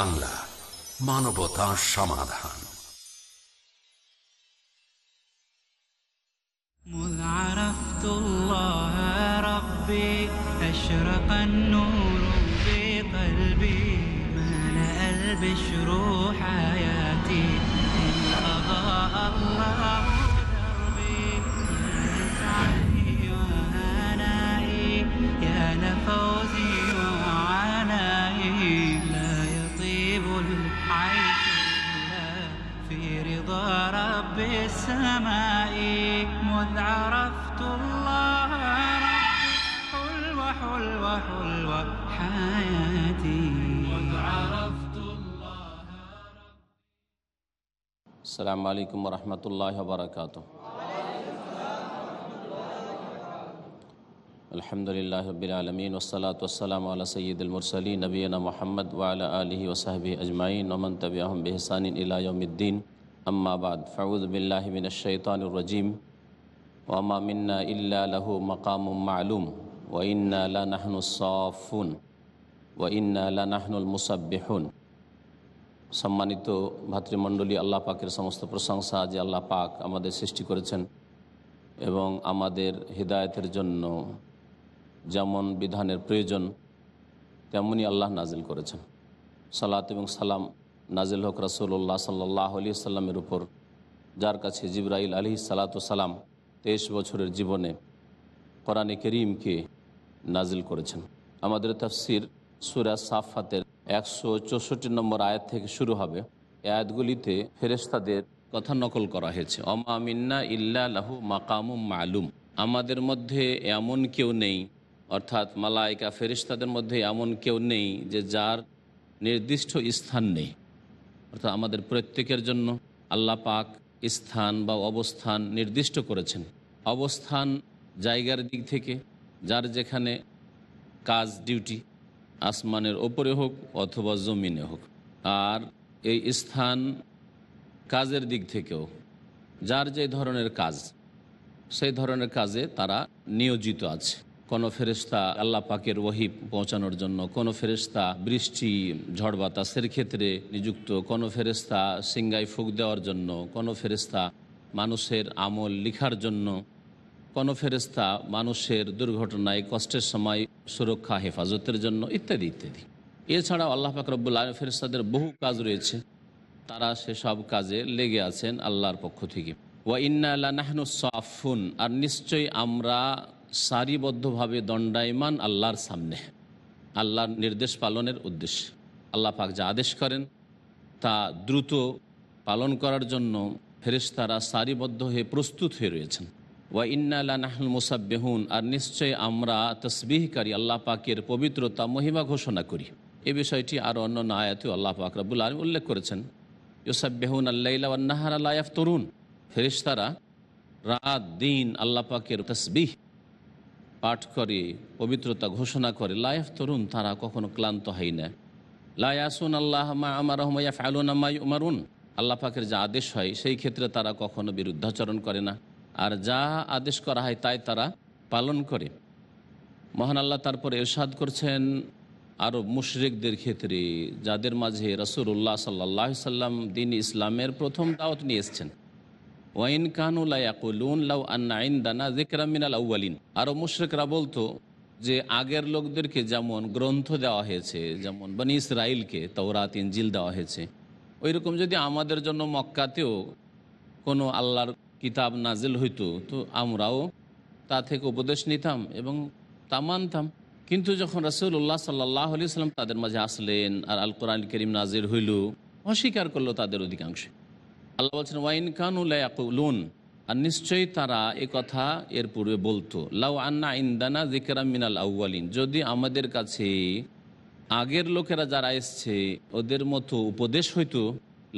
Piece TV Bangla মানবতা সমাধান مذ عرفت الله ربي أشرق النور في قلبي ملأ البشر حياتي إن أضاء الله السماء. مذ عرفت الله ربي حلوة حلوة حلوة حياتي. مذ عرفت الله. السلام عليكم ورحمة الله وبركاته. الحمد لله رب العالمين والصلاة والسلام على سيد المرسلين نبينا محمد وعلى آله وصحبه أجمعين ومن تبعهم بإحسان إلى يوم الدين. আম্মাবাদ ফাউদ বিল্লাহমিন শৈতানুর রজিম ওয়ামা মিন্না ইল্লা লাহু মকাম মালুম ওয়াইন্না লা নাহনু সফুন ওয়াইন্না লা নাহনুল মুসাব্বিহুন সম্মানিত ভাতৃমণ্ডলী, আল্লাহ পাকের সমস্ত প্রশংসা যে আল্লাহ পাক আমাদের সৃষ্টি করেছেন এবং আমাদের হৃদায়তের জন্য যেমন বিধানের প্রয়োজন তেমনই আল্লাহ নাজিল করেছেন। সালাত এবং সালাম নাজিল হক রাসুল্লাহ সাল্লাহ আলি সাল্লামের উপর, যার কাছে জিব্রাইল আলি সালাম তেইশ বছরের জীবনে কোরআনে করিমকে নাজিল করেছেন। আমাদের তফসির সুরা সাফাতের একশো চৌষট্টি নম্বর আয়াত থেকে শুরু হবে। আয়াতগুলিতে ফেরেস্তাদের কথা নকল করা হয়েছে। অমা ইল্লা লাহু মাকামুম মালুম। আমাদের মধ্যে এমন কেউ নেই, অর্থাৎ মালাইকা ফেরিস্তাদের মধ্যে এমন কেউ নেই যে যার নির্দিষ্ট স্থান নেই। অর্থাৎ আমাদের প্রত্যেকের জন্য আল্লাহ পাক স্থান বা অবস্থান নির্দিষ্ট করেছেন। অবস্থান জায়গার দিক থেকে, যার যেখানে কাজ, ডিউটি আসমানের ওপরে হোক অথবা জমিনে হোক। আর এই স্থান কাজের দিক থেকেও, যার যে ধরনের কাজ, সেই ধরনের কাজে তারা নিয়োজিত আছে। কোনো ফেরিস্তা আল্লাহ পাকের ওহি পৌঁছানোর জন্য, কোনো ফেরিস্তা বৃষ্টি, ঝড় বাতাসের ক্ষেত্রে নিযুক্ত, কোনো ফেরিস্তা সিঙ্গাই ফুক দেওয়ার জন্য, কোনো ফেরিস্তা মানুষের আমল লিখার জন্য, কোনো ফেরিস্তা মানুষের দুর্ঘটনায় কষ্টের সময় সুরক্ষা, হেফাজতের জন্য ইত্যাদি ইত্যাদি। এছাড়াও আল্লাহ পাক রব্বুল আলম ফেরিস্তাদের বহু কাজ রয়েছে। তারা সেসব কাজে লেগে আছেন আল্লাহর পক্ষ থেকে। ওয়া ইন্না আল্লাহ নাহনু সাফুন আর নিশ্চয়ই আমরা সারিবদ্ধভাবে দণ্ডায়মান আল্লাহর সামনে, আল্লাহর নির্দেশ পালনের উদ্দেশ্যে। আল্লাহ পাক যা আদেশ করেন তা দ্রুত পালন করার জন্য ফেরেশতারা সারিবদ্ধ হয়ে প্রস্তুত হয়ে রয়েছেন। ওয়া ইন্না আল্লাহ নাহল মুসাব্বেহুন, আর নিশ্চয়ই আমরা তসবিহকারী আল্লাহ পাকের পবিত্রতা মহিমা ঘোষণা করি। এ বিষয়টি আরও অন্য আয়াতে আল্লাহ পাক রব্বুল আলম উল্লেখ করেছেন। ইউসাব্বেহুন আল্লাহ নাহার আল্লাহ তরুণ ফেরিস্তারা রাত, দিন আল্লাহ পাকের তসবিহ পাঠ করে, পবিত্রতা ঘোষণা করে লাইফ তরুণ তারা কখনো ক্লান্ত হয় না। লায়াসুন আল্লাহ মা আমার রহমাইয়া ফালুন আমাই উমারুন আল্লাহ পাকের যা আদেশ হয়, সেই ক্ষেত্রে তারা কখনো বিরুদ্ধাচরণ করে না। আর যা আদেশ করা হয়, তাই তারা পালন করে। মহান আল্লাহ তারপর এরশাদ করছেন আরও মুশরিকদের ক্ষেত্রে, যাদের মাঝে রসুল্লাহ সাল্লাহ সাল্লাম দিন ইসলামের প্রথম দাওয়াত নিয়ে এসছেন। ওয়াইন কানুলায়াকুলুন লাউ আরও মুশ্রিকরা বলতো যে আগের লোকদেরকে যেমন গ্রন্থ দেওয়া হয়েছে, যেমন বনি ইসরাইলকে তৌরাত ইঞ্জিল দেওয়া হয়েছে ওই রকম যদি আমাদের জন্য মক্কাতেও কোনো আল্লাহর কিতাব নাজিল হইতো, তো আমরাও তা থেকে উপদেশ নিতাম এবং তা মানতাম। কিন্তু যখন রসুল্লাহ সাল্লাহ আলি সাল্লাম তাদের মাঝে আসলেন আর আল কোরআন করিম নাজির হইল, অস্বীকার করল তাদের অধিকাংশ আল্লাহ বলছেন, ওয়াইন কানুলায়াকুলুন আর নিশ্চয়ই তারা এ কথা এর পূর্বে বলতো। লাউ আন্না ইন্দানা জিকেরাম মিনাল আউ্বালিন যদি আমাদের কাছে আগের লোকেরা যারা এসছে, ওদের মতো উপদেশ হইতো,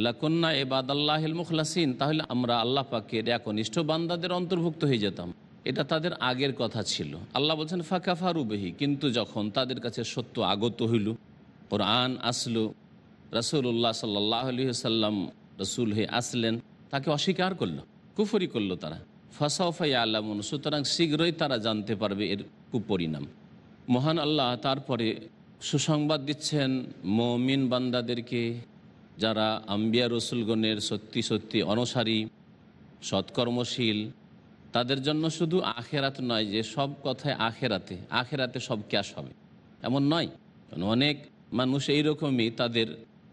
লাকন্না এবাদ আল্লাহিল মুখলাসিন, তাহলে আমরা আল্লাহ পাকের একনিষ্ঠ বান্দাদের অন্তর্ভুক্ত হয়ে যেতাম। এটা তাদের আগের কথা ছিল। আল্লাহ বলছেন ফাঁকা ফারুবেহি কিন্তু যখন তাদের কাছে সত্য আগত হইল, কোরআন আসলো রসুল্লাহ সাল্লাহ আলী সাল্লাম রসুল হয়ে আসলেন, তাকে অস্বীকার করল, কুফরি করল তারা। ফাসাউফাই আল্লামুন সুতরাং শীঘ্রই তারা জানতে পারবে এর কুপরিণাম। মহান আল্লাহ তারপরে সুসংবাদ দিচ্ছেন মমিন বান্দাদেরকে, যারা আম্বিয়া রসুলগণের সত্যি সত্যি অনুসারী, সৎকর্মশীল, তাদের জন্য শুধু আখেরাত নয় যে সব কথায় আখেরাতে আখেরাতে সব ক্যাশ হবে। এমন নয় অনেক মানুষ এইরকমই তাদের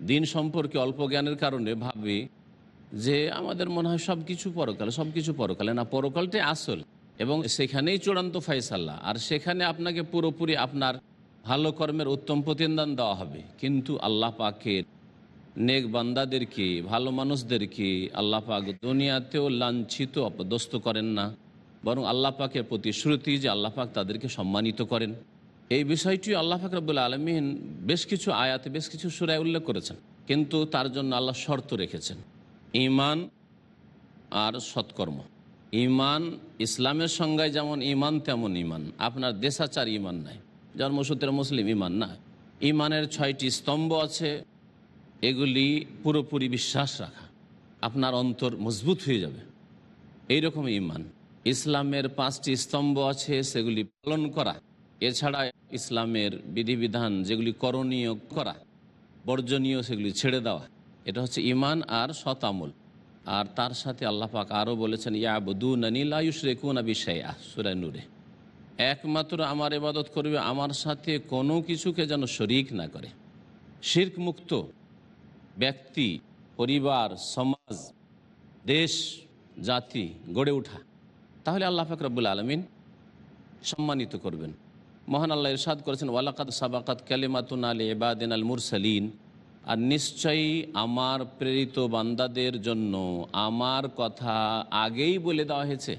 দিন সম্পর্কে অল্প জ্ঞানের কারণে ভাবে যে আমাদের মনে হয় সব কিছু পরকালে সব কিছু পরকালে না পরকালটাই আসল। এবং সেখানেই চূড়ান্ত ফয়সাল্লাহ আর সেখানে আপনাকে পুরোপুরি আপনার ভালো কর্মের উত্তম প্রতিদান দেওয়া হবে। কিন্তু আল্লাহ পাকের নেক বান্দাদেরকে ভালো মানুষদেরকে আল্লাহ পাক দুনিয়াতেও লাঞ্ছিত, অপদস্থ করেন না? বরং আল্লাহ পাকের প্রতিশ্রুতি যে আল্লাহ পাক তাদেরকে সম্মানিত করেন। এই বিষয়টি আল্লাহ পাক রব্বুল আলমিন বেশ কিছু আয়াতে, বেশ কিছু সুরায় উল্লেখ করেছেন। কিন্তু তার জন্য আল্লাহ শর্ত রেখেছেন। ইমান আর সৎকর্ম। ইমান ইসলামের সংজ্ঞায় যেমন ইমান তেমন ইমান আপনার দেশাচার ইমান নাই। জন্মসূত্রে মুসলিম ইমান না। ইমানের ছয়টি স্তম্ভ আছে। এগুলি পুরোপুরি বিশ্বাস রাখা। আপনার অন্তর মজবুত হয়ে যাবে। এই রকম ইমান ইসলামের পাঁচটি স্তম্ভ আছে, সেগুলি পালন করা। এছাড়া ইসলামের বিধিবিধান যেগুলি করণীয় করা, বর্জনীয় সেগুলি ছেড়ে দেওয়া, এটা হচ্ছে ইমান আর শতামল আর তার সাথে আল্লাহ পাক আরও বলেছেন ইয়াবুদুন আনিল আয়ুষ রেকুন আবিশাইয়া সুরায় নূরে। একমাত্র আমার এবাদত করবে আমার সাথে কোনো কিছুকে যেন শরিক না করে। শির্ক মুক্ত ব্যক্তি, পরিবার, সমাজ, দেশ, জাতি গড়ে ওঠা। তাহলে আল্লাহ ফাকরাবুল আলমিন সম্মানিত করবেন। মহান আল্লাহ ইরশাদ করেছেন ওয়ালাকাত সাবাকাত কালিমাতুন আলী এবাদিন আল মুরসালিন আর নিশ্চয়ই আমার প্রেরিত বান্দাদের জন্য আমার কথা আগেই বলে দেওয়া হয়েছে।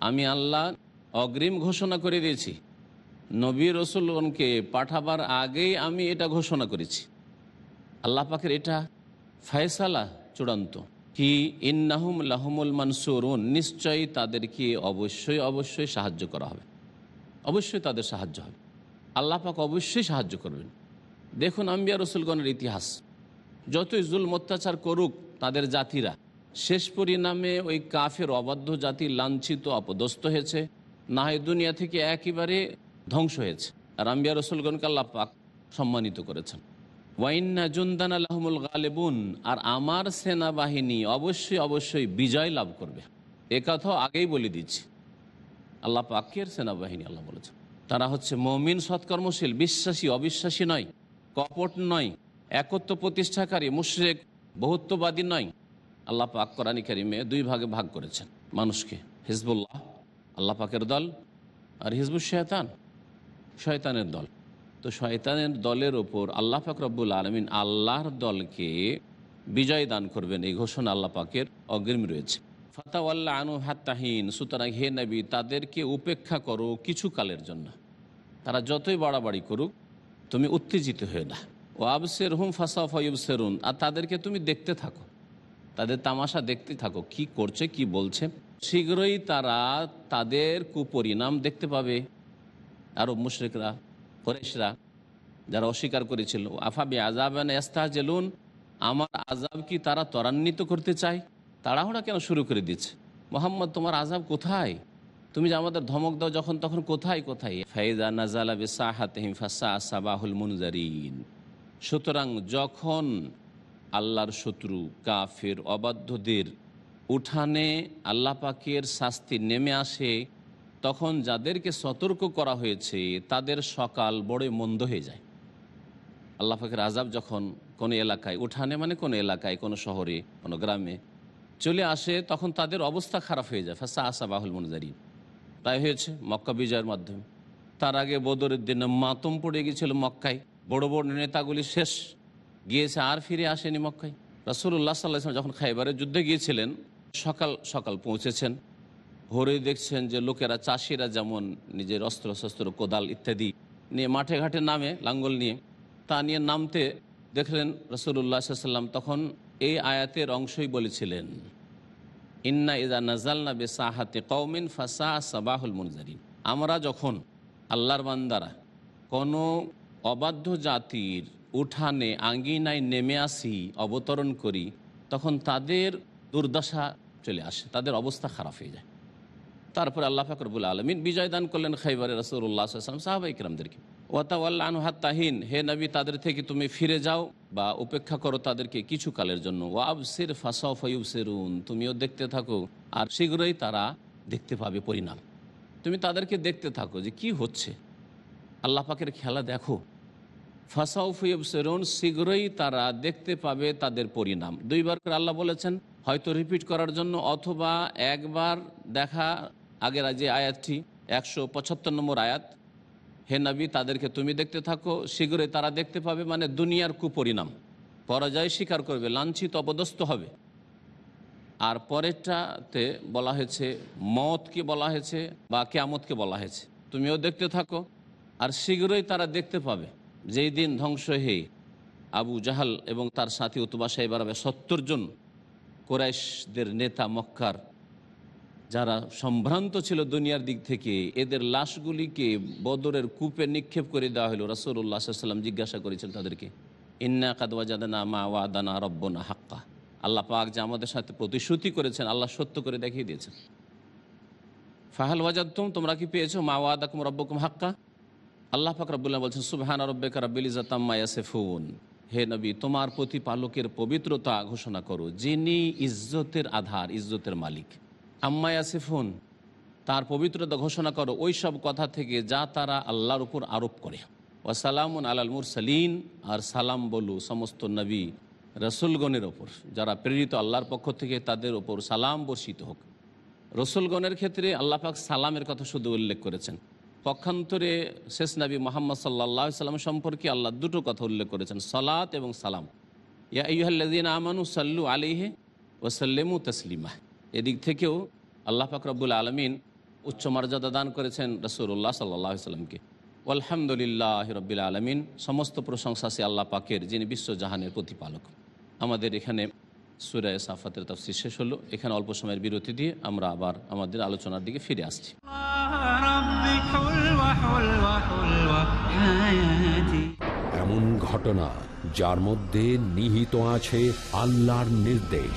আমি আল্লাহ অগ্রিম ঘোষণা করে দিয়েছি। নবী রসুলগণকে পাঠাবার আগেই আমি এটা ঘোষণা করেছি। আল্লাহ পাকের এটা ফয়সালা চূড়ান্ত। কি ইন্নাহুম লাহমুল মানসুরুন, নিশ্চয়ই তাদেরকে অবশ্যই অবশ্যই সাহায্য করা হবে। অবশ্যই তাদের সাহায্য হবে। আল্লাহ পাক অবশ্যই সাহায্য করবেন। দেখুন আম্বিয়া রসুলগণের ইতিহাস। যতই জুল অত্যাচার করুক তাদের জাতিরা, শেষ পরিণামে ওই কাফের অবাধ্য জাতি লাঞ্ছিত, অপদস্থ হয়েছে। না হয় দুনিয়া থেকে একেবারে ধ্বংস হয়েছে। আর আম্বিয়া রসুলগণকে আল্লাহ পাক সম্মানিত করেছেন। ওয়াইন্না জুন্দান আলহমুল গালেবুন, আর আমার সেনাবাহিনী অবশ্যই অবশ্যই বিজয় লাভ করবে। এ কথাও আগেই বলে দিচ্ছি। আল্লাহ পাকের সেনাবাহিনী, আল্লাহ বলেছেন। তারা হচ্ছে মমিন, সৎকর্মশীল, বিশ্বাসী, অবিশ্বাসী নয়, কপট নয়, একত্ব প্রতিষ্ঠাকারী, মুশরেক, বহুত্ববাদী নয়। আল্লাহ পাক কোরআনী কারিমে দুই ভাগে ভাগ করেছেন। মানুষকে হিজবুল্লাহ, আল্লাহ পাকের দল, আর হিজবুল শয়তান, শয়তানের দল। তো শয়তানের দলের ওপর আল্লাহ পাক রব্বুল আলমিন আল্লাহর দলকে বিজয় দান করবেন এই ঘোষণা আল্লাহ পাকের অগ্রিম রয়েছে। ফাতাওয়াল্লা আনু হাত্তাহীন সুতরাং হে নবী, তাদেরকে উপেক্ষা করো কিছু কালের জন্য। তারা যতই বাড়াবাড়ি করুক, তুমি উত্তেজিত হয়ে না। ও আবসের হুম ফাসা ফয়ুব সেরুন আর তাদেরকে তুমি দেখতে থাকো। তাদের তামাশা দেখতে থাকো, কি করছে, কি বলছে। শীঘ্রই তারা তাদের কুপরিণাম দেখতে পাবে। আরব মুশরিকরা ফরেশরা যারা অস্বীকার করেছিল আফাবি আজাবান এস্তাহ জেলুন আমার আজাব কি তারা ত্বরান্বিত করতে চায়? তাড়াহুড়া কেন শুরু করে দিচ্ছে? মোহাম্মদ, তোমার আজাব কোথায়? তুমি যে আমাদের ধমক দাও যখন তখন কোথায় কোথায়? ফাইজা নাজালা বিসাহাতহিম ফাসা সাবাহুল মুনজারিন। সুতরাং যখন আল্লাহর শত্রু, কাফের, অবাধ্যদের উঠানে আল্লাহ পাকের শাস্তি নেমে আসে, তখন যাদেরকে সতর্ক করা হয়েছে, তাদের সকাল বড় মন্দ হয়ে যায়। আল্লাহ পাকের আজাব যখন কোনো এলাকায়, উঠানে মানে কোনো এলাকায়, কোনো শহরে, কোনো গ্রামে চলে আসে, তখন তাদের অবস্থা খারাপ হয়ে যায়। ফাঁসা আসা বাহুল মনজারি তাই হয়েছে, মক্কা বিজয়ের মাধ্যমে। তার আগে বদরের দিনে মাতম পড়ে গিয়েছিল মক্কায়। বড় বড় নেতাগুলি শেষ। গিয়েছে, আর ফিরে আসেনি মক্কায়। রাসুল্লাহ সাল্লাহ যখন খাইবারের যুদ্ধে গিয়েছিলেন, সকাল সকাল পৌঁছেছেন। ভোরে দেখছেন যে লোকেরা, চাষিরা যেমন নিজের অস্ত্র শস্ত্র কোদাল ইত্যাদি নিয়ে মাঠে ঘাটে নামে, লাঙ্গল নিয়ে। তা নিয়ে নামতে দেখলেন রসুল্লাহ সাল্লাম তখন এই আয়াতের অংশই বলেছিলেন, ইন্না ইজা নাজালনা বে সাহাতে কৌমিন ফাসা সাবাহুল মুনজারিন। আমরা যখন আল্লাহর বান্দারা কোনো অবাধ্য জাতির উঠানে আঙ্গিনায় নেমে আসি, অবতরণ করি, তখন তাদের দুর্দশা চলে আসে, তাদের অবস্থা খারাপ হয়ে যায়। তারপরে আল্লাহ ফাকরবুল আলমিন বিজয় দান করলেন খাইবারে রসুল্লাহ আসলাম সাহাবা ইকরামদেরকে ওয়াতাওয়াল্লাহ হাত্তাহিন হে নবী, তাদের থেকে তুমি ফিরে যাও বা উপেক্ষা করো তাদেরকে কিছু কালের জন্য। ওয়াবসির ফাসাও ফয়ুবসিরুন তুমিও দেখতে থাকো আর শীঘ্রই তারা দেখতে পাবে পরিণাম। তুমি তাদেরকে দেখতে থাকো যে কি হচ্ছে। আল্লাহ পাকের খেলা দেখো। ফাসাউ সেরুন শীঘ্রই তারা দেখতে পাবে তাদের পরিণাম। দুইবার করে আল্লাহ বলেছেন, হয়তো রিপিট করার জন্য অথবা একবার দেখা, আগের যে আয়াতটি, একশো পঁচাত্তর নম্বর আয়াত হে নবী, তাদেরকে তুমি দেখতে থাকো। শীঘ্রই তারা দেখতে পাবে মানে দুনিয়ার কুপরিণাম। পরাজয় স্বীকার করবে, লাঞ্ছিত, অপদস্থ হবে। আর পরেরটাতে বলা হয়েছে, মতকে বলা হয়েছে বা কেয়ামতকে বলা হয়েছে। তুমিও দেখতে থাকো। আর শীঘ্রই তারা দেখতে পাবে, যেই দিন ধ্বংস হয়ে আবু জাহাল এবং তার সাথী উতবা সাহেব আরবে সত্তর জন কোরাইশদের নেতা মক্কার যারা সম্ভ্রান্ত ছিল দুনিয়ার দিক থেকে, এদের লাশগুলিকে বদরের কূপে নিক্ষেপ করে দেওয়া হলো। রসুল্লাহ সাল্লাম জিজ্ঞাসা করেছিলেন তাদেরকে, ইন্না কাদওয়াজাদানা মা ওয়াদানা রব্বনা হাক্কা। আল্লাহ পাক যে আমাদের সাথে প্রতিশ্রুতি করেছেন, আল্লাহ সত্য করে দেখিয়ে দিয়েছেন। ফাহাল ওয়াজাদতুম, তোমরা কি পেয়েছ? মা ওয়াদাকুম রব্বকুম হাক্কা? আল্লাহ পাক রব্বুল্লাহ বলছেন, সুবহান রব্বেকা রব্বিল ইজাতাম্মা ইয়াসিফুন। হে নবী, তোমার প্রতিপালকের পবিত্রতা ঘোষণা করো, যিনি ইজ্জতের আধার, ইজ্জতের মালিক। আম্মা ইয়াসিফুন, তার পবিত্রতা ঘোষণা করো, ওই সব কথা থেকে যা তারা আল্লাহর উপর আরোপ করে। ওয়াসালামুন আলাল মুরসালিন, আর সালাম বলু সমস্ত নবী রসুলগণের ওপর, যারা প্রেরিত আল্লাহর পক্ষ থেকে তাদের ওপর সালাম বর্ষিত হোক। রসুলগণের ক্ষেত্রে আল্লাহ পাক সালামের কথা শুধু উল্লেখ করেছেন। পক্ষান্তরে শেষ নবী মোহাম্মদ সাল্লাহ সাল্লাম সম্পর্কে আল্লাহ দুটো কথা উল্লেখ করেছেন, সালাত এবং সালাম। ইয়া ইহাল্লাদিন আমানু সাল্লু আলিহে ওসাল্লেমু তসলিমা। এদিক থেকেও আল্লাহ ফাকরাবুল আলমিন উচ্চ মর্যাদা দান করেছেন রসুল্লাহ সাল্লাহ সাল্লামকে। আলহামদুলিল্লাহ রব্বিল আলমিন সমস্ত প্রশংসা সে আল্লাহ পাকের যিনি বিশ্বজাহানের প্রতিপালক। আমাদের এখানে সুরায় সাফাতের তফসি শেষ হলো। এখানে অল্প সময়ের বিরতি দিয়ে আমরা আবার আমাদের আলোচনার দিকে ফিরে আসছি। এমন ঘটনা যার মধ্যে নিহিত আছে আল্লাহর নির্দেশ।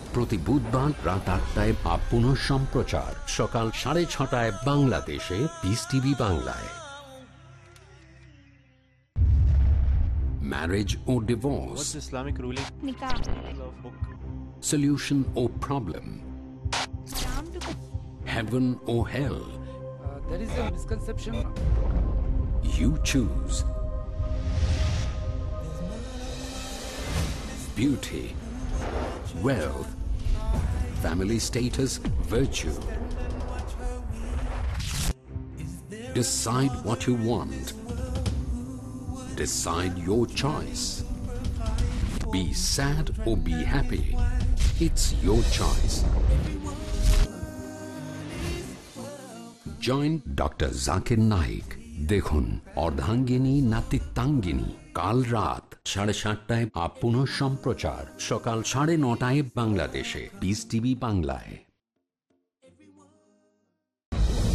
প্রতি বুধবার রাত আটটায় বা পুনঃ সম্প্রচার সকাল সাড়ে ছটায় বাংলাদেশে পিস টিভি বাংলায় marriage O divorce Islamic ruling nikah book solution or problem heaven or hell there is a misconception You choose. Beauty, wealth, family status, virtue. Decide what you want. Decide your choice. Be sad or be happy. It's your choice. Joint doctor Zakir Naik দেখুন অর্ধাঙ্গিনী নাতিত্বাঙ্গিনী কাল রাত সাড়ে সাতটায় up সম্প্রচার সকাল সাড়ে নটায় বাংলাদেশে। পিস টিভি বাংলায়।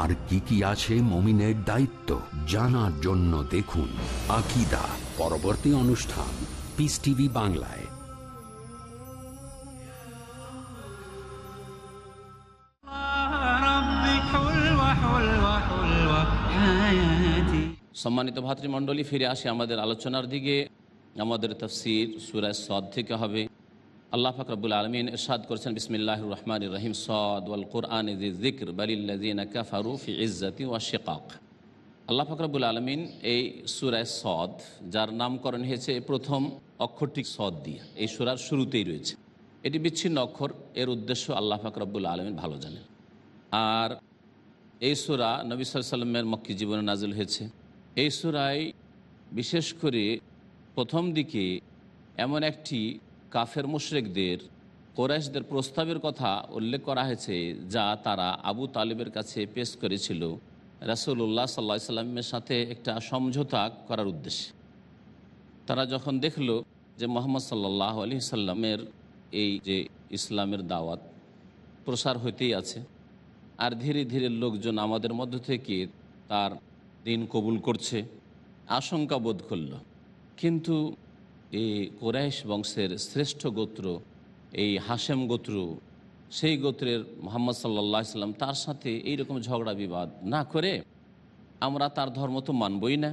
আর কি কি আছে মমিনের দায়িত্ব জানার জন্য দেখুন আকিদা পরবর্তী অনুষ্ঠান পিস টিভি বাংলায়। সম্মানিত ভাতৃমণ্ডলী, ফিরে আসে আমাদের আলোচনার দিকে। আমাদের তফসির সুরায় সদ থেকে হবে। আল্লাহ ফাকরাবুল আলমিন ইরশাদ করেছেন বিসমিল্লাহ রহমান রহিম, সদ ওয়াল কোরআন জিক্র বালিল্লাদিন কাফারু ফি ইজ্জাতি ওয়া শিকাক। আল্লাহ ফাকরাবুল আলমিন এই সুরায় সদ, যার নামকরণ হয়েছে প্রথম অক্ষরটি সদ দিয়ে, এই সুরার শুরুতেই রয়েছে। এটি বিচ্ছিন্ন অক্ষর, এর উদ্দেশ্য আল্লাহ ফাকরাবুল আলমিন ভালো জানেন। আর এই সুরা নবী সাল্লামের মক্কি জীবনে নাজিল হয়েছে। এই সুরায় বিশেষ করে প্রথম দিকে এমন একটি কাফের মুশরেকদের, কোরাইশদের প্রস্তাবের কথা উল্লেখ করা হয়েছে, যা তারা আবু তালিবের কাছে পেশ করেছিল রাসুল্লাহ সাল্লা সাল্লামের সাথে একটা সমঝোতা করার উদ্দেশ্যে। তারা যখন দেখল যে মোহাম্মদ সাল্লাহ আলি সাল্লামের এই যে ইসলামের দাওয়াত প্রসার হইতেই আছে, আর ধীরে ধীরে লোকজন আমাদের মধ্য থেকে তার দিন কবুল করছে, আশঙ্কা বোধ করল। কিন্তু এই কোরাইশ বংশের শ্রেষ্ঠ গোত্র, এই হাশেম গোত্র, সেই গোত্রের মোহাম্মদ সাল্লা সাল্লাম তার সাথে এই রকম ঝগড়া বিবাদ না করে আমরা তার ধর্ম তো মানবই না,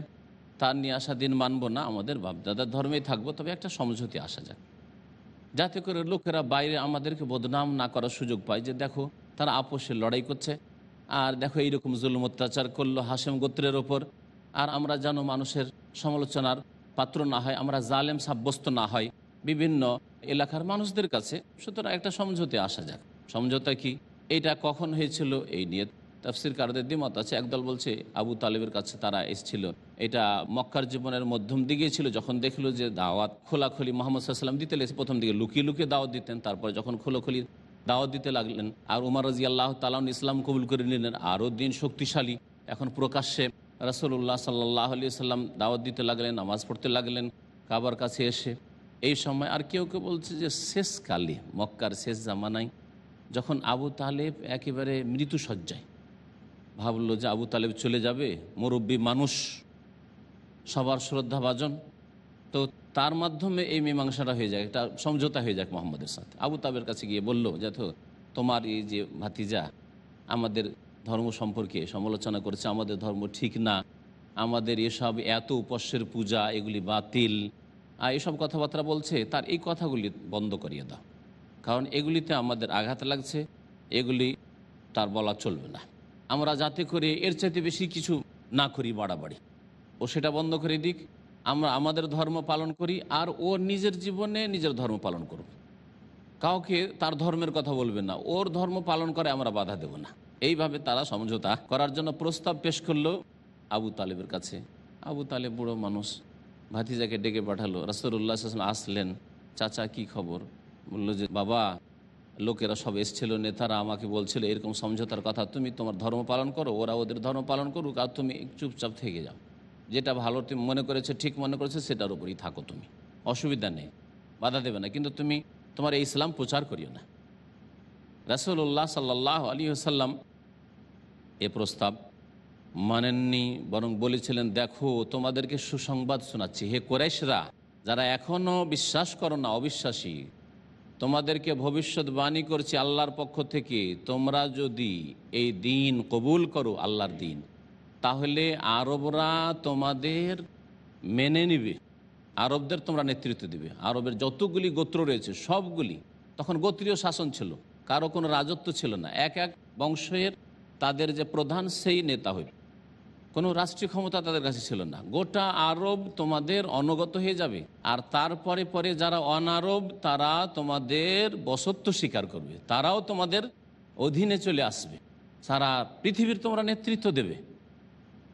তার নিয়ে আসা দিন মানব না, আমাদের বাপদাদার ধর্মেই থাকব, তবে একটা সমঝোতে আসা যাক। যাতে করে লোকেরা বাইরে আমাদেরকে বদনাম না করার সুযোগ পায় যে দেখো তারা আপোষে লড়াই করছে, আর দেখো এইরকম জুলুম অত্যাচার করল হাসেম গোত্রের ওপর, আর আমরা যেন মানুষের সমালোচনার পাত্র না হয়, আমরা জালেম, সাব্যস্ত না হয়, বিভিন্ন এলাকার মানুষদের কাছে। সুতরাং একটা সমঝোতে আসা যাক। সমঝোতা কি? এইটা কখন হয়েছিল? এই নিয়ে তাফসির কারদের দ্বিমত আছে। একদল বলছে, আবু তালেবের কাছে তারা এসেছিল। এটা মক্কার জীবনের মধ্যম দিকে ছিল, যখন দেখল যে দাওয়াত খোলাখুলি মোহাম্মদ সাল্লাম দিতে লেগেছে, প্রথম দিকে লুকিয়ে লুকিয়ে দাওয়াত দিতেন, তারপরে যখন খোলাখুলি দাওয়াত দিতে লাগলেন, আর উমার রাজি আল্লাহ তালান ইসলাম কবুল করে নিলেন, আরও দিন শক্তিশালী, এখন প্রকাশ্যে রাসুল্লাহ সাল্লাহ আলি সাল্লাম দাওয়াত দিতে লাগলেন, নামাজ পড়তে লাগলেন, কাবার কাছে এসে। এই সময় আর কেউ কেউ বলছে যে শেষকালে, মক্কার শেষ জামানায় যখন আবু তালেব একেবারে মৃত্যু সজ্জায় ভাবলো যে আবু তালেব চলে যাবে, মুরব্বী মানুষ, সবার শ্রদ্ধাভাজন, তো তার মাধ্যমে এই মীমাংসাটা হয়ে যায়, একটা সমঝোতা হয়ে যাক মোহাম্মদের সাথে। আবু তাবের কাছে গিয়ে বলল যে তোমার এই যে ভাতিজা, আমাদের ধর্ম সম্পর্কে সমালোচনা করেছে, আমাদের ধর্ম ঠিক না, আমাদের এসব এত উপস্যের পূজা, এগুলি বাতিল। আর এসব কথাবার্তা বলছে, তার এই কথাগুলি বন্ধ করিয়ে দাও। কারণ এগুলিতে আমাদের আঘাত লাগছে, এগুলি তার বলা চলবে না। আমরা যাতে করে এর চাইতে বেশি কিছু না করি বাড়াবাড়ি। ও সেটা বন্ধ করে দিক, আমরা আমাদের ধর্ম পালন করি, আর ও নিজের জীবনে নিজের ধর্ম পালন করব কাউকে তার ধর্মের কথা বলবে না, ওর ধর্ম পালন করে আমরা বাধা দেব না। এইভাবে তারা সমঝোতা করার জন্য প্রস্তাব পেশ করল আবু তালেবের কাছে। আবু তালেব বুড়ো মানুষ। ভাতিজাকে ডেকে পাঠালো। রাসুল্লাহ আসলেন। চাচা, কি খবর? বলল যে, বাবা, লোকেরা সব এসছিল, নেতারা আমাকে বলছিল, এরকম সমঝোতার কথা তুমি তোমার ধর্ম পালন করো, ওরা ওদের ধর্ম পালন করুক আর তুমি চুপচাপ থেকে যাও। যেটা ভালো তুমি মনে করেছে, ঠিক মনে করেছে, সেটার উপরই থাকো তুমি। অসুবিধা নেই। বাধা দেবে না। কিন্তু তুমি তোমার এই ইসলাম প্রচার করিও না। রাসুল্লাহ সাল্লাহ আলী আসাল্লাম এ প্রস্তাব মানেননি, বরং বলেছিলেন, দেখো, তোমাদেরকে সুসংবাদ শোনাচ্ছি। হে কোরেশরা যারা এখনও বিশ্বাস করো না, অবিশ্বাসী, তোমাদেরকে ভবিষ্যৎবাণী করছি আল্লাহর পক্ষ থেকে। তোমরা যদি এই দিন কবুল করো, আল্লাহর দিন, তাহলে আরবরা তোমাদের মেনে নিবে। আরবদের তোমরা নেতৃত্ব দিবে। আরবের যতগুলি গোত্র রয়েছে, সবগুলি, তখন গোত্রীয় শাসন ছিল, কারও কোনো রাজত্ব ছিল না। এক এক বংশের তাদের যে প্রধান সেই নেতা হইল। কোনো রাষ্ট্রীয় ক্ষমতা তাদের কাছে ছিল না। গোটা আরব তোমাদের অনগত হয়ে যাবে। আর তারপরে পরে যারা অনারব, তারা তোমাদের বসত্ব স্বীকার করবে। তারাও তোমাদের অধীনে চলে আসবে। সারা পৃথিবীর তোমরা নেতৃত্ব দেবে।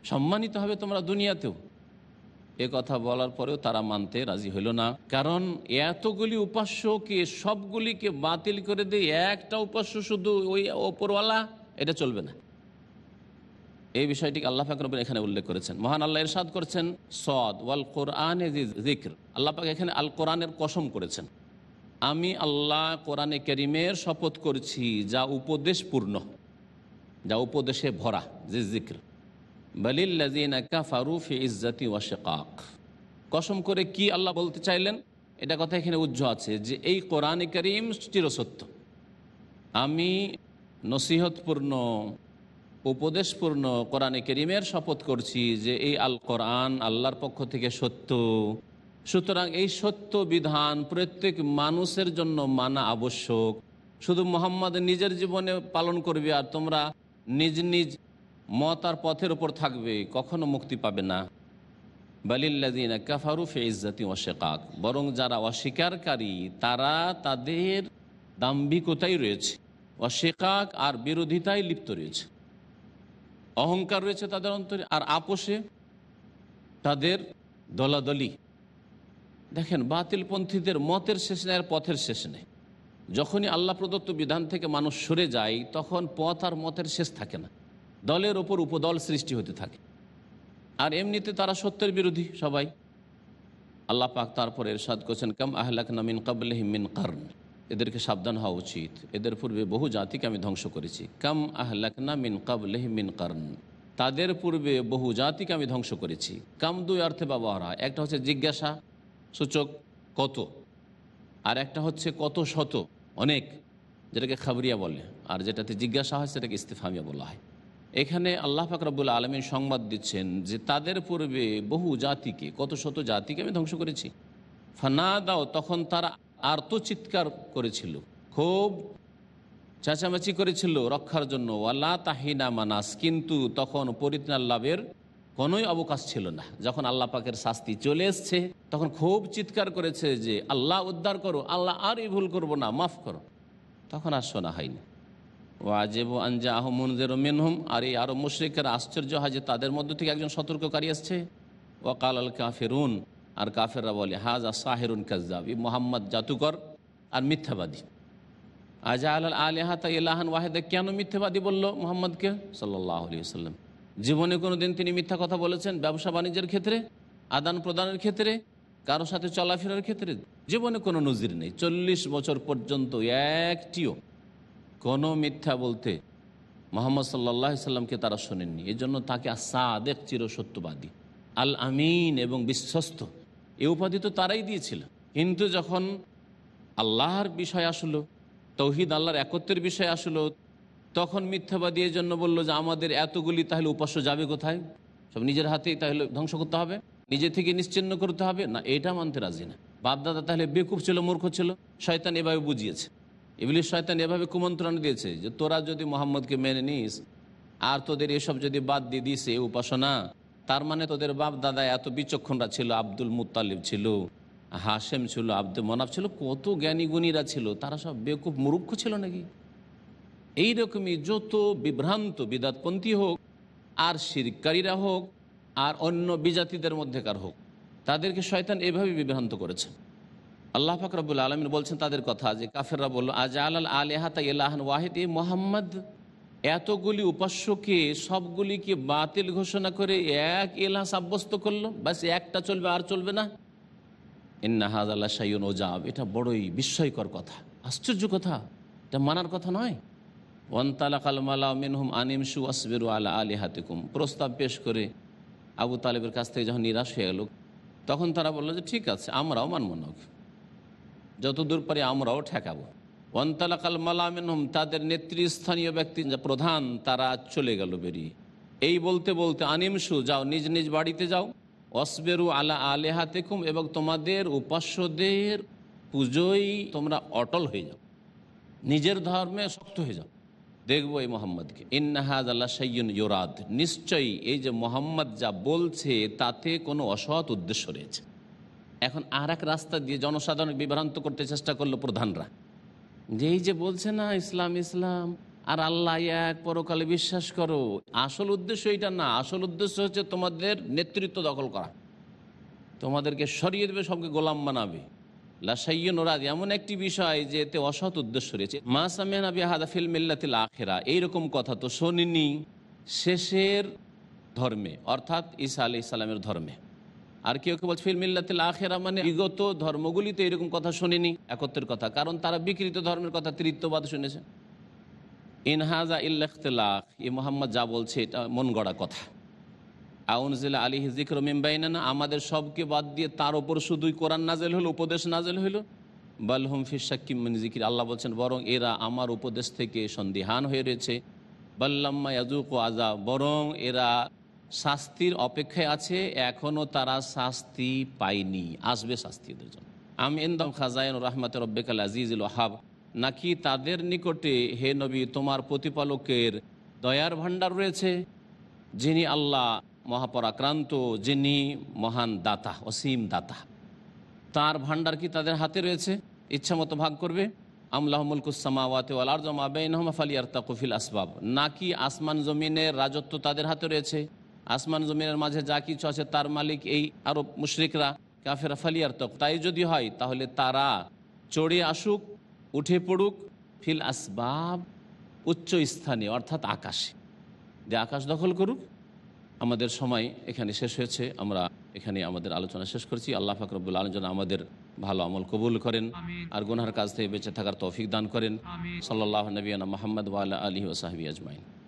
সম্মানিত হবে তোমরা দুনিয়াতেও। এ কথা বলার পরেও তারা মানতে রাজি হইল না। কারণ এতগুলি উপাস্যকে সবগুলিকে বাতিল করে দিয়ে। একটা উপাস্য শুধু ওই ওপরওয়ালা এটা চলবে না। এই বিষয়টিকে আল্লাহ পাক রব্বুল এখানে উল্লেখ করেছেন। মহান আল্লাহ ইরশাদ করেছেন, সদ ওয়াল কোরআন জিক্র আল্লাহ পাক এখানে আল কোরআনের কসম করেছেন। আমি আল্লাহ কোরআনে করিমের শপথ করছি, যা উপদেশপূর্ণ যা উপদেশে ভরা যে জিক্র বালিল্লাজিনা কাফারু ফি ইজ্জাতি ওয়াশেকাক কসম করে কি আল্লাহ বলতে চাইলেন? এটা কথা এখানে উজ্জ্ব আছে যে এই কোরআনে করিম চিরসত্য। আমি নসিহতপূর্ণ, উপদেশপূর্ণ কোরআনে করিমের শপথ করছি যে এই আল কোরআন আল্লাহর পক্ষ থেকে সত্য। সুতরাং এই সত্য বিধান প্রত্যেক মানুষের জন্য মানা আবশ্যক। শুধু মোহাম্মদ নিজের জীবনে পালন করবে আর তোমরা নিজ নিজ মত আর পথের ওপর থাকবে, কখনো মুক্তি পাবে না। বালিল্লাদিনা কাফারু ইজ্জাতি অশেকাক বরং যারা অস্বীকারী, তারা তাদের দাম্ভিকতাই রয়েছে। অশেকাক আর বিরোধিতায় লিপ্ত রয়েছে। অহংকার রয়েছে তাদের অন্তরে আর আপোষে তাদের দলাদলি। দেখেন, বাতিলপন্থীদের মতের শেষ নেই আর পথের শেষ নেই। যখনই আল্লাহ প্রদত্ত বিধান থেকে মানুষ সরে যায়, তখন পথ আর মতের শেষ থাকে না। দলের ওপর উপদল সৃষ্টি হতে থাকে। আর এমনিতে তারা সত্যের বিরোধী সবাই। আল্লাহ পাক তারপর এরশাদ করছেন, কাম আহলাক নামিন কাবলহ মিন কার্ন। এদেরকে সাবধান হওয়া উচিত। এদের পূর্বে বহু জাতিকে আমি ধ্বংস করেছি। কাম আহলাক না মিন কাবলহ মিন কার্ন তাদের পূর্বে বহু জাতিকে আমি ধ্বংস করেছি। কাম দুই অর্থে ব্যবহার একটা হচ্ছে জিজ্ঞাসা, সূচক, কত। আর একটা হচ্ছে কত শত। অনেক, যেটাকে খাবরিয়া বলে। আর যেটাতে জিজ্ঞাসা হয়, সেটাকে ইস্তেফামিয়া বলা হয়। এখানে আল্লাহ ফাকরাবুল আলমীর সংবাদ দিচ্ছেন যে তাদের পূর্বে বহু জাতিকে, কত শত জাতিকে আমি ধ্বংস করেছি। ফানা দাও তখন তারা আর্তচিৎকার করেছিল, খুব চেঁচামেচি করেছিল রক্ষার জন্য। ওয়াল্লা তাহিনা মানাস, কিন্তু তখন পরিত্রাণ লাভের কোনোই অবকাশ ছিল না। যখন আল্লাহ পাকের শাস্তি চলে এসছে, তখন খুব চিৎকার করেছে যে, আল্লাহ উদ্ধার করো, আল্লাহ আর এই ভুল করব না, মাফ করো। তখন আর শোনা হয়নি। ও আজেব আনজা আহমনদের মেনহম, আর এই আরও মুশ্রিকের আশ্চর্য হয় যে তাদের মধ্য থেকে একজন সতর্ককারী আসছে ও কাল আল কাফেরুন আর কাফেররা বলে, হাজ আ সাহেরুন কাজাবি মোহাম্মদ জাতুকর আর মিথ্যাবাদী। আজা আল আলিহাতা ইলাহান ওয়াহেদা, কেন মিথ্যাবাদী বলল মোহাম্মদকে? সাল্লাহ আলী সাল্লাম জীবনে কোনো দিন তিনি মিথ্যা কথা বলেছেন ব্যবসা বাণিজ্যের ক্ষেত্রে, আদান প্রদানের ক্ষেত্রে, কারও সাথে চলাফেরার ক্ষেত্রে। জীবনে কোনো নজির নেই। চল্লিশ বছর পর্যন্ত একটিও কোনো মিথ্যা বলতে মোহাম্মদ সাল্লাহ সাল্লামকে তারা শোনেননি। এই জন্য তাকে সাদেক চির সত্যবাদী আল আমিন এবং বিশ্বস্ত। এ উপাধি তো তারাই দিয়েছিল। কিন্তু যখন আল্লাহর বিষয় আসলো, তৌহিদ আল্লাহর একত্রের বিষয় আসলো, তখন মিথ্যাবাদী এই জন্য বলল যে, আমাদের এতগুলি তাহলে উপাস্য যাবে কোথায়? সব নিজের হাতেই তাহলে ধ্বংস করতে হবে? নিজে থেকে নিশ্চিন্ন করতে হবে? না, এটা মানতে রাজি না। বাপদাদা তাহলে বেকুব ছিল, মূর্খ ছিল, শয়তান এভাবে বুঝিয়েছে। ইবলিশ শয়তান এভাবে কুমন্ত্রণ দিয়েছে যে, তোরা যদি মোহাম্মদকে মেনে নিস, আর তোদের এসব যদি বাদ দিয়ে দিস, এ উপাসনা তার মানে তোদের বাপ দাদা এত বিচক্ষণরা ছিল, আব্দুল মুতালিব ছিল হাসেম ছিল, আব্দুল মনাফ ছিল, কত জ্ঞানী গুণীরা ছিল, তারা সব বেকুব মুরুক্ষ ছিল নাকি? এই রকমই যত বিভ্রান্ত বিদাতপন্থী হোক, আর শিরকারীরা হোক, আর অন্য বিজাতিদের মধ্যেকার হোক, তাদেরকে শয়তান এভাবে বিভ্রান্ত করেছে। আল্লাহ ফাকরাবুল আলমিন বলছেন তাদের কথা, যে কাফেররা বলল আজ আল আলেহাতা ইলাহান ওয়াহিদ, এ মোহাম্মদ এতগুলি উপাস্যকে সবগুলিকে বাতিল ঘোষণা করে এক এলাহ সাব্যস্ত করল। বাস একটা চলবে, আর চলবে না। ইন্নাহাজ আল্লাহ সাইন ওজাব। এটা বড়ই বিস্ময়কর কথা। আশ্চর্য কথা। এটা মানার কথা নয়। ওয়ান্তালা কালমালা মিনহুম আনিমসু আসবেরু আলা আলী হাতিকুম প্রস্তাব পেশ করে আবু তালেবের কাছ থেকে যখন নিরাশ হয়ে গেল, তখন তারা বলল যে, ঠিক আছে, আমরাও মানব যতদূর পারি আমরাও ঠেকাবো। ওয়ান্তালা কালমালা মিনহুম তাদের নেতৃস্থানীয় ব্যক্তি প্রধান, তারা চলে গেল বেরিয়ে এই বলতে বলতে আনিমসু, যাও নিজ নিজ বাড়িতে যাও। অসবেরু আলা আলে হাতেকুম এবং তোমাদের উপাস্যদের পুজোয় তোমরা অটল হয়ে যাও। নিজের ধর্মে শক্ত হয়ে যাও। দেখব এই মোহাম্মদকে। ইন্নাহাজ আল্লাহ সৈয়ন ইয়োরাদ নিশ্চয়ই এই যে মোহাম্মদ যা বলছে, তাতে কোনো অসৎ উদ্দেশ্য রয়েছে। এখন আর এক রাস্তা দিয়ে জনসাধারণ বিভ্রান্ত করতে চেষ্টা করল প্রধানরা। যে এই যে বলছে না, ইসলাম ইসলাম, আর আল্লাহ এক পরকালে বিশ্বাস করো, আসল উদ্দেশ্য এইটা না, আসল উদ্দেশ্য হচ্ছে তোমাদের নেতৃত্ব দখল করা। তোমাদেরকে সরিয়ে দেবে, সবকে গোলাম বানাবে। লাসাইয়ন এমন একটি বিষয় যে এতে অসৎ উদ্দেশ্য রয়েছে। মা সামিয়ান আবি হাদাফিল মিল্লাতিল আখেরা, এইরকম কথা তো শোনিনি শেষের ধর্মে, অর্থাৎ ঈসা আলি ইসলামের ধর্মে। আর কেউ কেউ বলছে, ফিল মিল্লাতিল আখেরা মানে বিগত ধর্মগুলিতে এরকম কথা শোনেনি, একত্রের কথা। কারণ তারা বিকৃত ধর্মের কথা তৃত্ববাদ শুনেছে। ইনহাজা ইল্লাখতলাখ ই মোহাম্মদ যা বলছে, এটা মন গড়া কথা। আউনজিল্লা আলী হিজিক্র মেম্বাইনা আমাদের সবকে বাদ দিয়ে তার ওপর শুধুই কোরআন নাজেল হলো, উপদেশ নাজেল হলো। বালহুম ফিসাক্কিম জিকির আল্লাহ বলছেন, বরং এরা আমার উপদেশ থেকে সন্দিহান হয়ে রয়েছে। বাল্লাম্মা ইয়াজুক আজা বরং এরা শাস্তির অপেক্ষায় আছে এখনও তারা শাস্তি পায়নি, আসবে শাস্তি এদের জন্য। আমি এন্দম খাজায়ন রহমত রব্বেকাল আজিজুল ওহাব নাকি তাদের নিকটে, হে নবী, তোমার প্রতিপালকের দয়ার ভাণ্ডার রয়েছে? যিনি আল্লাহ মহাপরাক্রান্ত, যিনি মহান দাতা, অসীম দাতা। তার ভাণ্ডার কি তাদের হাতে রয়েছে? ইচ্ছা মতো ভাগ করবে। আমলাহমুলকুসামাওয়াতে ফালিয়ার তাকুফিল আসবাব। নাকি আসমান জমিনের রাজত্ব তাদের হাতে রয়েছে? আসমান জমিনের মাঝে যা কিছু আছে তার মালিক এই আরব মুশরিকরা কাফেরা ফালিয়ার তক তাই যদি হয় তাহলে তারা চড়ে আসুক উঠে পড়ুক ফিল আসবাব উচ্চ স্থানে অর্থাৎ আকাশে। যে আকাশ দখল করুক। আমাদের সময় এখানে শেষ হয়েছে। আমরা এখানে আমাদের আলোচনা শেষ করছি। আল্লাহ ফাকরবুল আলম যেন আমাদের ভালো আমল কবুল করেন আর গুনহার কাজ থেকে বেঁচে থাকার তৌফিক দান করেন। সাল্লাহ নবীনা মোহাম্মদ ওয়াল্লা আলী ওসাহাবি আজমাইন।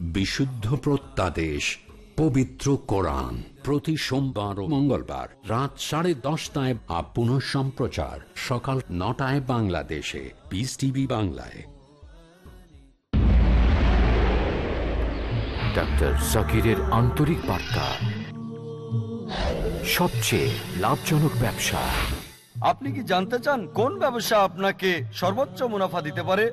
বিশুদ্ধ প্রত্যাদেশ পবিত্র কোরআন প্রতি সোমবার ও মঙ্গলবার রাত সাড়ে দশটায় আপ পুনঃ সম্প্রচার সকাল নটায় বাংলাদেশে পিস টিভি বাংলায়। ডাক্তার জাকিরের আন্তরিক বার্তা। সবচেয়ে লাভজনক ব্যবসা। আপনি কি জানতে চান কোন ব্যবসা আপনাকে সর্বোচ্চ মুনাফা দিতে পারে?